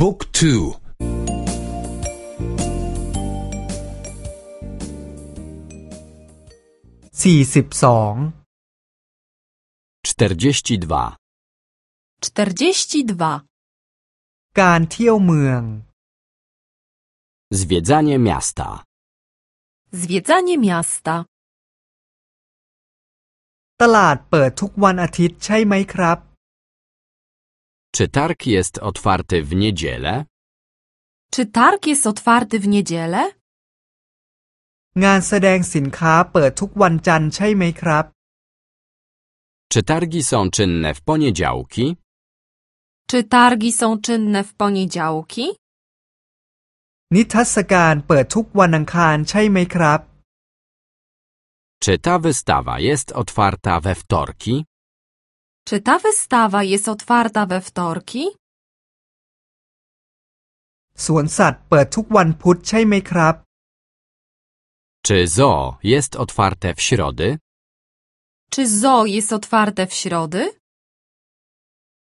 บุ๊กทูสี่สิบสอง czterdzieści dwa, 42. การเที่ยวเมือง zwiedzanie miasta, Zwiedzanie miasta. ตลาดเปิดทุกวันอาทิตย์ใช่ไหมครับ czy targ jest otwarty w niedzielę, Czy targ jest otwarty w niedzielę? งานแสดงสินค้าเปิดทุกวันจันทร์ใช่ไหมครับ czy targi są czynne w poniedziałki, Czy targi są czynne w poniedziałki? นิทรรศการเปิดทุกวันอังคารใช่ไหมครับ czy ta wystawa jest otwarta we wtorki, Czy ta wystawa jest otwarta we wtorki? สวนสัตว์เปิดทุกวันพุธใช่ไหมครับ czy zoo jest otwarte w środy, Czy zoo jest otwarte w środy?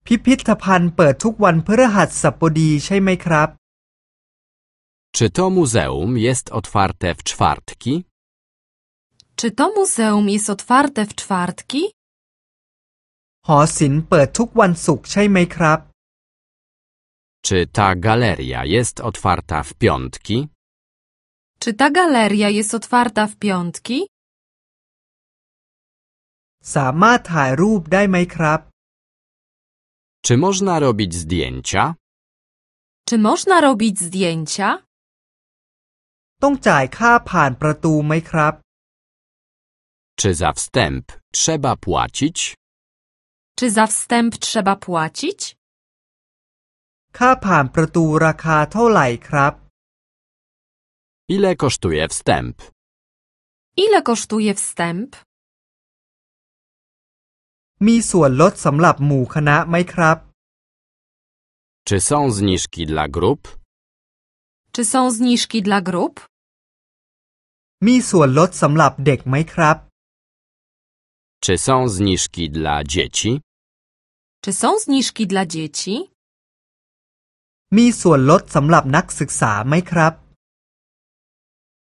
พิพิธภัณฑ์เปิดทุกวันพฤหัสบดีใช่ไหมครับ czy to muzeum jest otwarte w czwartki, Czy to muzeum jest otwarte w czwartki? หอศิลป์เปิดทุกวันศุกร์ใช่ไหมครับ czy ta galeria jest otwarta w piątki, Czy ta galeria jest otwarta w piątki? สามารถถ่ายรูปได้ไหมครับ czy można robić zdjęcia, Czy można robić zdjęcia? ต้องจ่ายค่าผ่านประตูไหมครับ czy za wstęp trzeba płacić, Czy za wstęp trzeba płacić? ค่าผ่านประตูราคาเท่าไหร่ครับ ile kosztuje wstęp, Ile kosztuje wstęp? มีส่วนลดสำหรับหมู่คณะไหมครับ czy są zniżki dla grup, Czy są zniżki dla grup? มีส่วนลดสำหรับเด็กไหมครับ czy są zniżki dla dzieci, Czy są zniżki dla dzieci? มีส่วนลดสำหรับนักศึกษาไหมครับ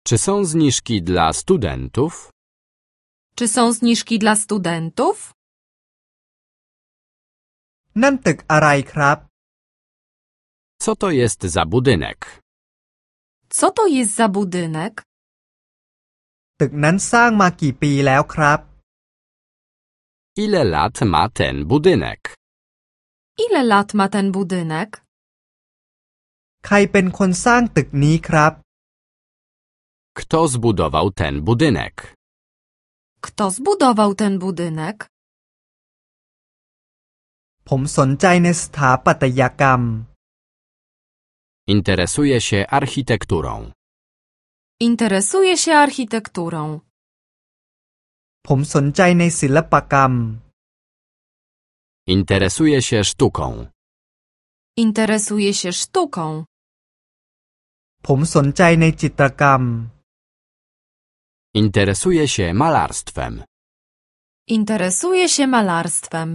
czy są zniżki dla studentów, Czy są zniżki dla studentów? นั่นตึกอะไรครับ co to jest za budynek, Co to jest za budynek? ตึกนั้นสร้างมากี่ปีแล้วครับ ile lat ma ten budynek, Ile lat ma ten budynek? ใครเป็นคนสร้างตึกนี้ครับ kto zbudował ten budynek, Kto zbudował ten budynek? ผมสนใจในสถาปัตยกรรม interesuje się architekturą, Interesuje się architekturą. ผมสนใจในศิลปกรรม interesuje się sztuką, Interesuje się sztuką. ผมสนใจในจิตรกรรม interesuje się malarstwem. Interesuje się malarstwem.